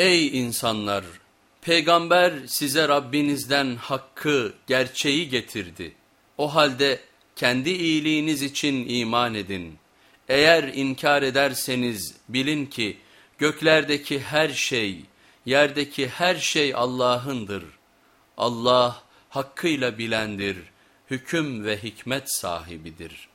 Ey insanlar! Peygamber size Rabbinizden hakkı, gerçeği getirdi. O halde kendi iyiliğiniz için iman edin. Eğer inkar ederseniz bilin ki göklerdeki her şey, yerdeki her şey Allah'ındır. Allah hakkıyla bilendir, hüküm ve hikmet sahibidir.''